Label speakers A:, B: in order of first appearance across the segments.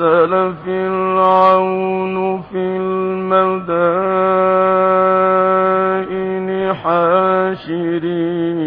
A: فأرسل فرعون في المدائن حاشرين.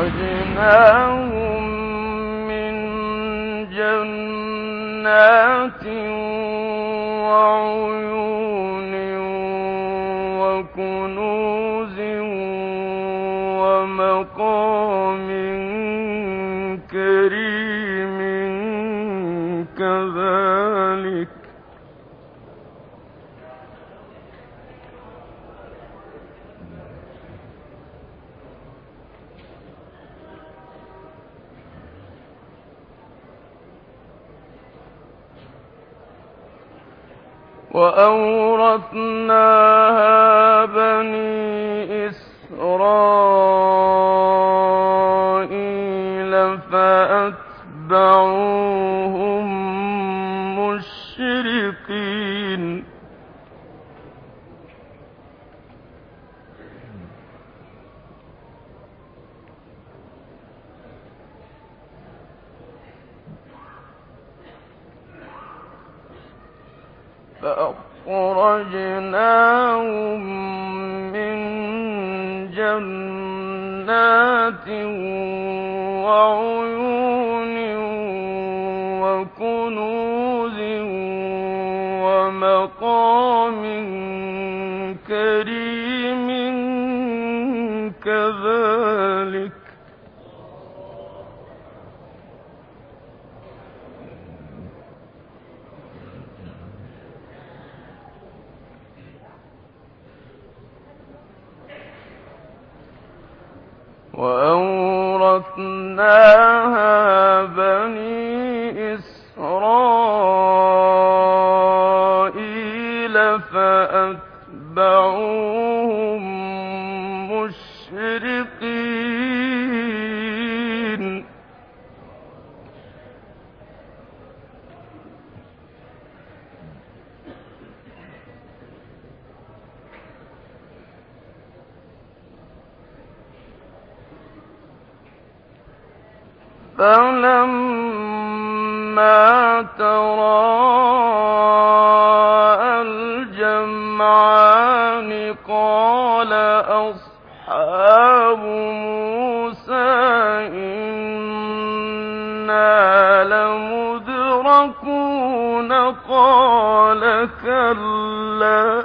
A: أخرجناهم من جنات فأخرجناهم من جنات وعيون بني إسرائيل فأتبعوهم مشرقين فلما تراءى الجمعان قال أصحاب موسى إنا لمدركون قال كلا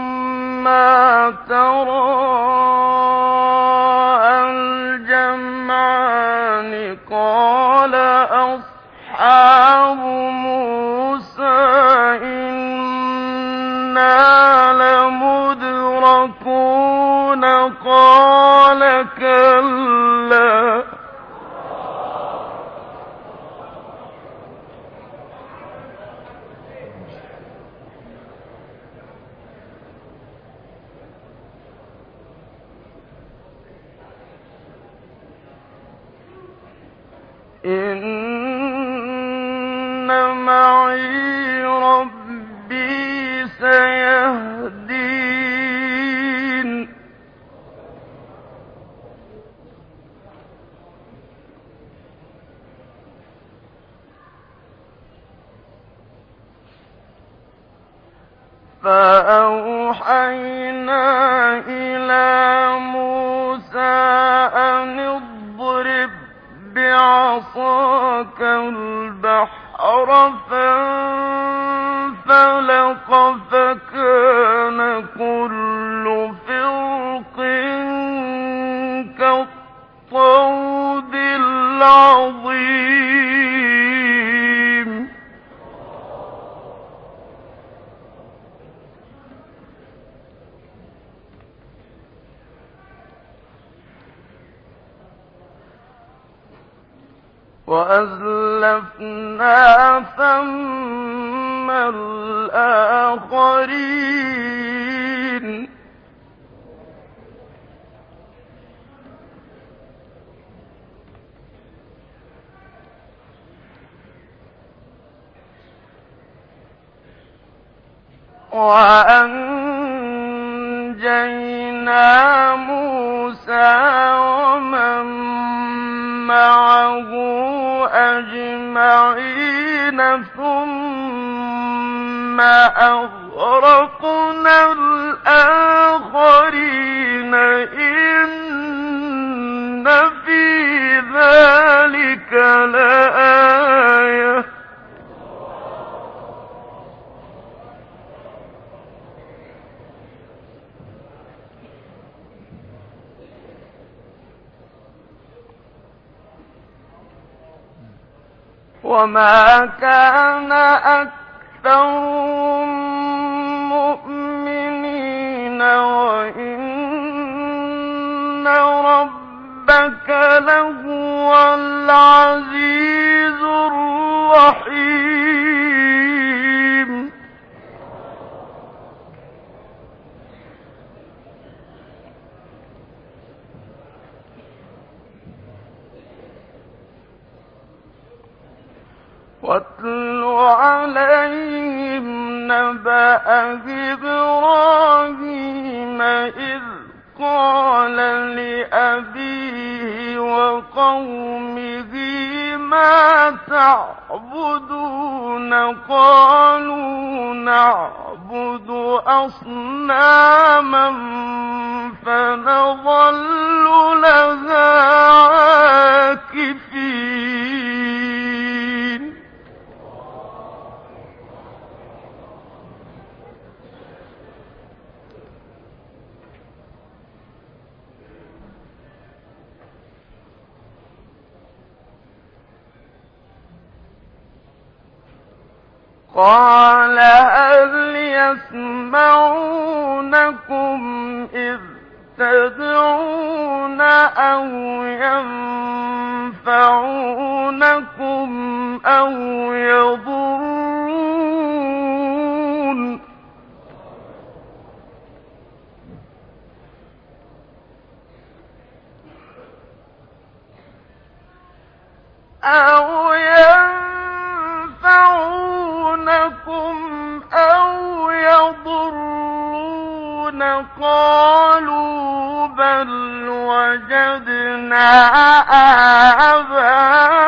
A: فلما تراءى الجمعان قال أصحاب موسى إنا لمدركون قال كلا فكان كل فرق كالطود العظيم؟ وأزلفنا ثم الآخرين. وأنجينا موسى ومن معه أجمعين ثم أغرقنا الآخرين إن في ذلك لآية وما كان أكثرهم العزيز ما تعبدون قالوا نعبد أصناما فنظل لها عاكفين. قال هل يسمعونكم إذ تدعون أو ينفعونكم أو يضرون؟ أو ينفعون يضرونكم أَوْ يَضُرُّونَ قَالُوا بَلْ وَجَدْنَا آبَاءَنَا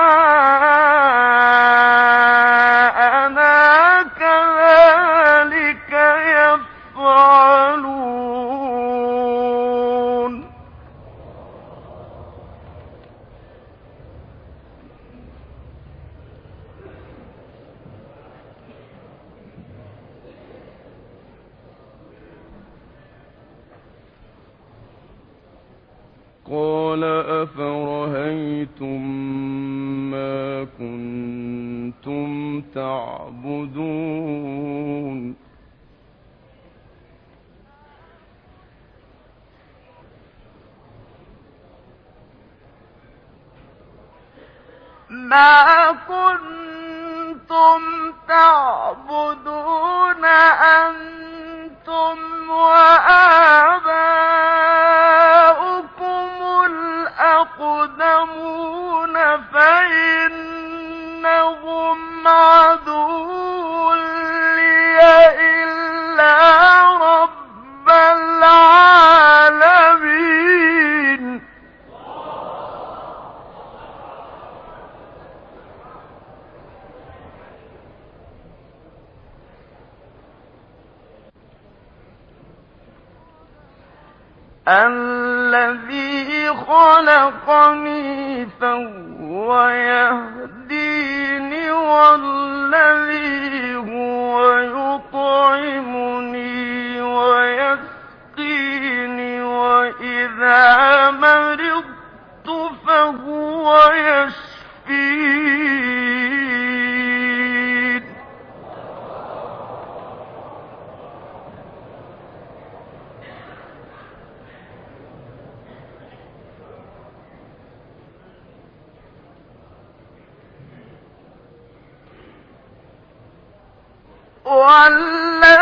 A: والذي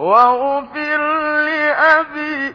A: واغفر لأبي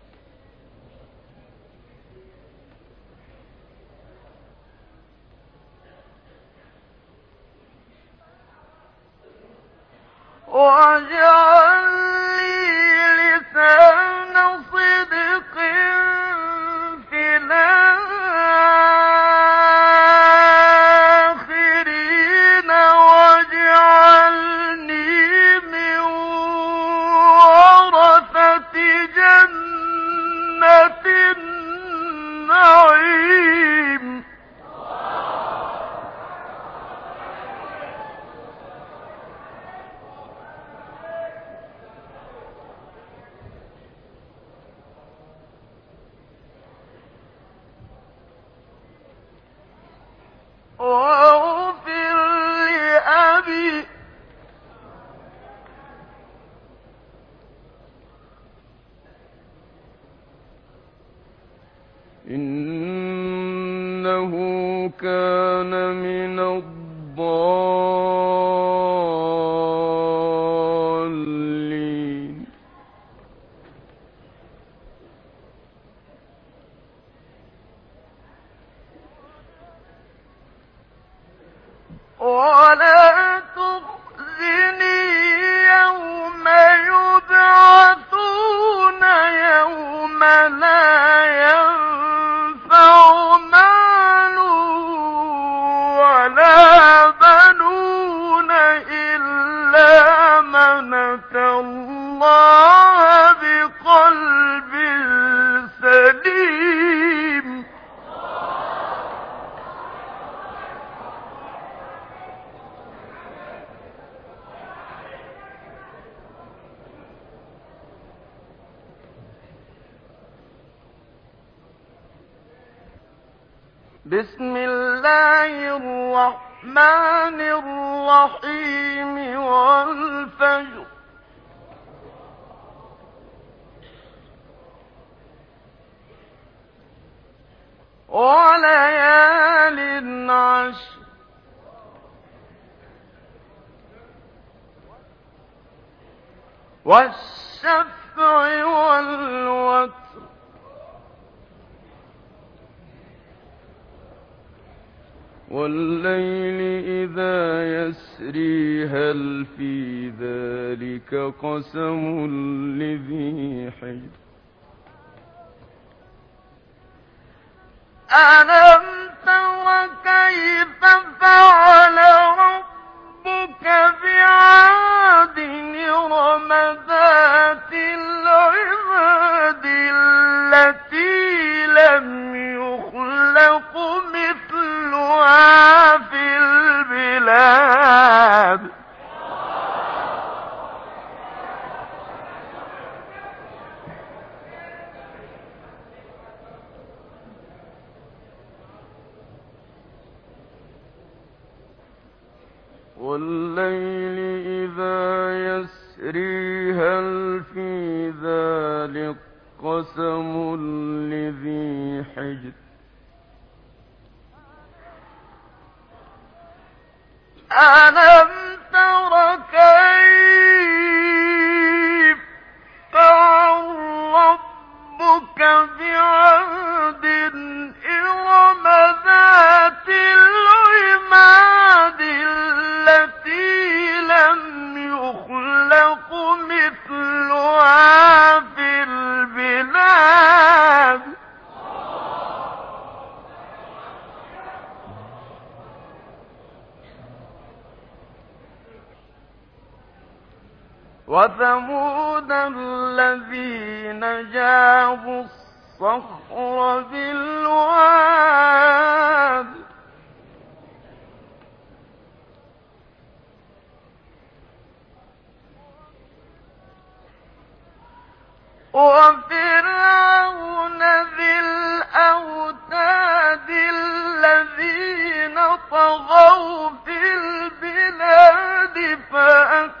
A: بسم الله الرحمن الرحيم والفجر. وليال عشر. والشفع
B: والليل إذا يسري هل في ذلك قسم لذي حجر؟
A: ألم وثمود الذين جابوا الصخر بالواد. وفرعون ذي الأوتاد الذين طغوا في البلاد فأكثروا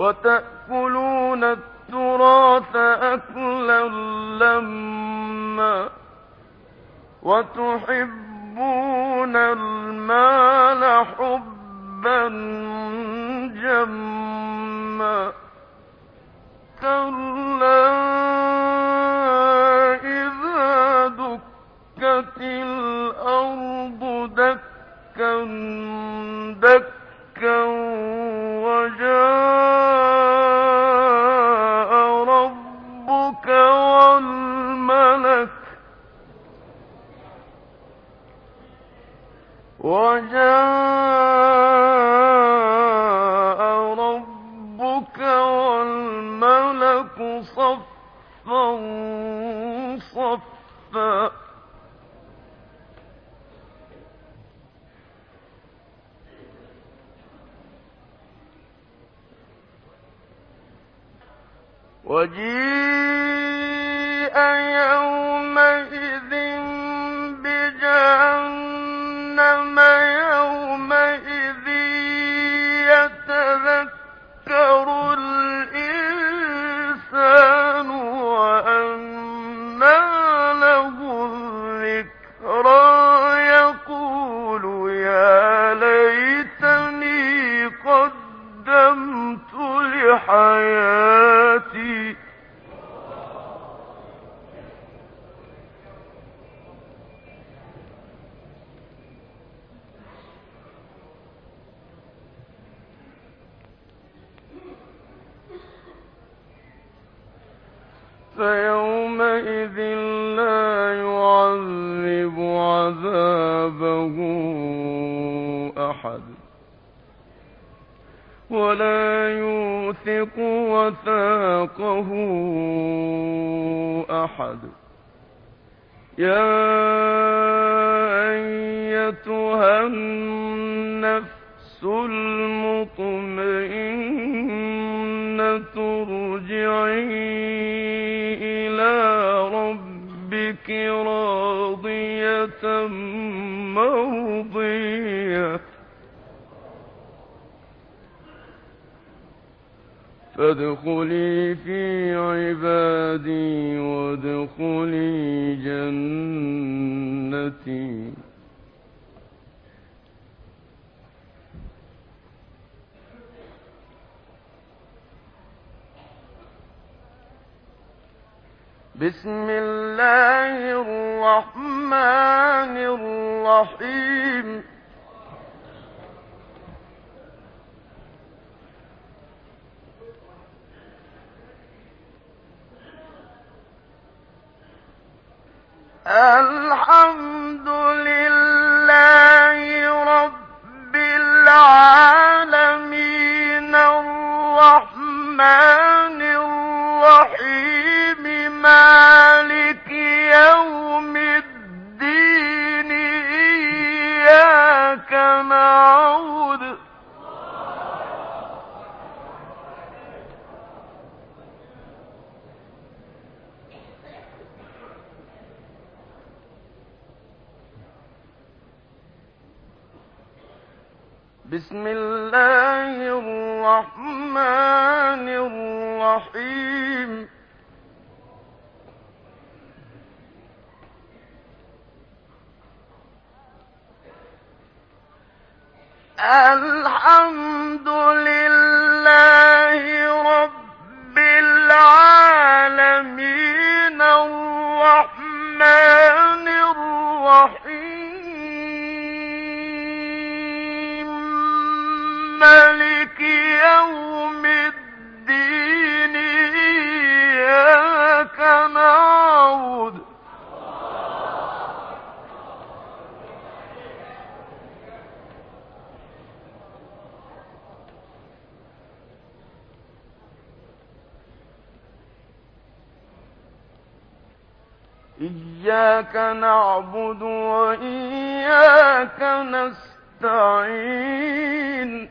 A: وتأكلون التراث أكلا لما وتحبون المال حبا جما كلا إذا دكت الأرض دكا دكا ربك والملك صفا صفا. وجيء يوم أحد. يا أيتها النفس المطمئنة ارجعي إلى ربك راضية مرضية.
B: فادخلي في عبادي وادخلي جنتي. بسم الله الرحمن الرحيم. الحمد لله ملك يوم الدين إياك نعبد. إياك نعبد وإياك نستعين.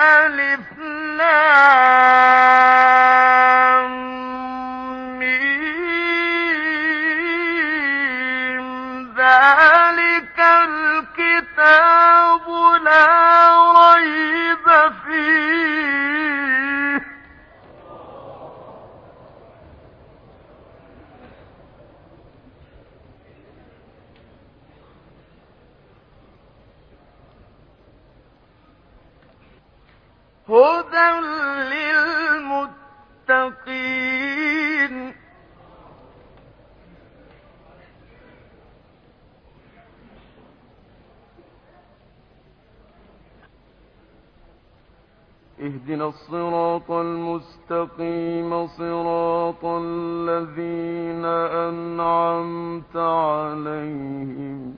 B: ألف يقين
A: اهدنا الصراط المستقيم صراط الذين أنعمت عليهم.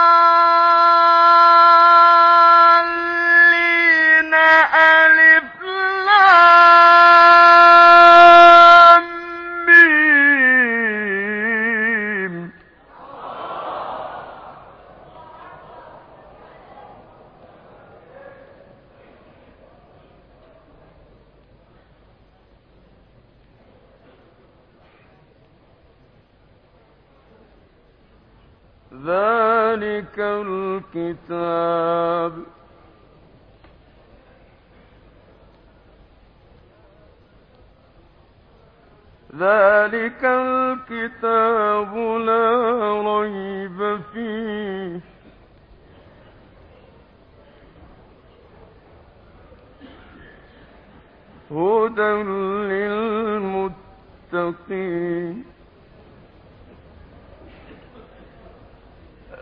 A: ذلك الكتاب. ذلك الكتاب لا ريب فيه. هدى للمتقين.